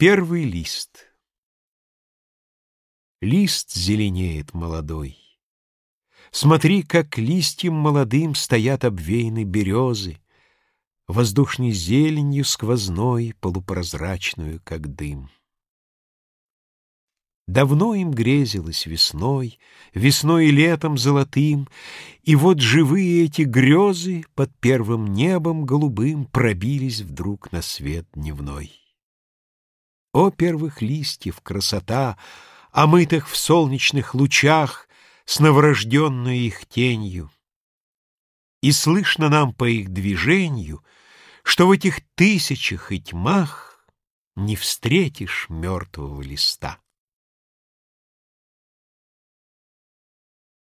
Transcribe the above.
Первый лист Лист зеленеет молодой. Смотри, как листьям молодым Стоят обвеяны березы, Воздушной зеленью сквозной, Полупрозрачную, как дым. Давно им грезилось весной, Весной и летом золотым, И вот живые эти грезы Под первым небом голубым Пробились вдруг на свет дневной. О, первых листьев красота, Омытых в солнечных лучах С новорожденной их тенью! И слышно нам по их движенью, Что в этих тысячах и тьмах Не встретишь мертвого листа.